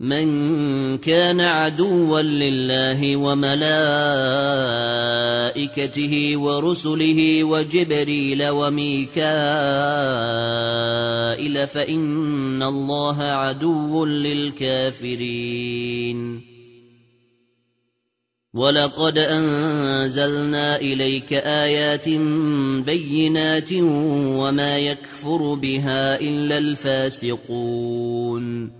مَنْ كَانَ عَدُوًّا لِلَّهِ وَمَلَائِكَتِهِ وَرُسُلِهِ وَجِبْرِيلَ وَمِيكَائِيلَ فَإِنَّ اللَّهَ عَدُوٌّ لِلْكَافِرِينَ. وَلَقَدْ أَنزَلْنَا إِلَيْكَ آيَاتٍ بَيِّنَاتٍ وَمَا يَكْفُرُ بِهَا إِلَّا الْفَاسِقُونَ.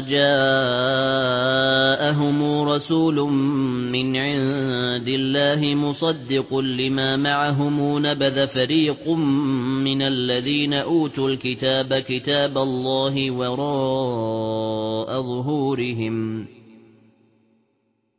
جَاءَهُمْ رَسُولٌ مِنْ عِندِ اللَّهِ مُصَدِّقٌ لِمَا مَعَهُمْ نَبَذَ فَرِيقٌ مِنَ الَّذِينَ أُوتُوا الْكِتَابَ كِتَابَ اللَّهِ وَرَاءَ ظُهُورِهِمْ.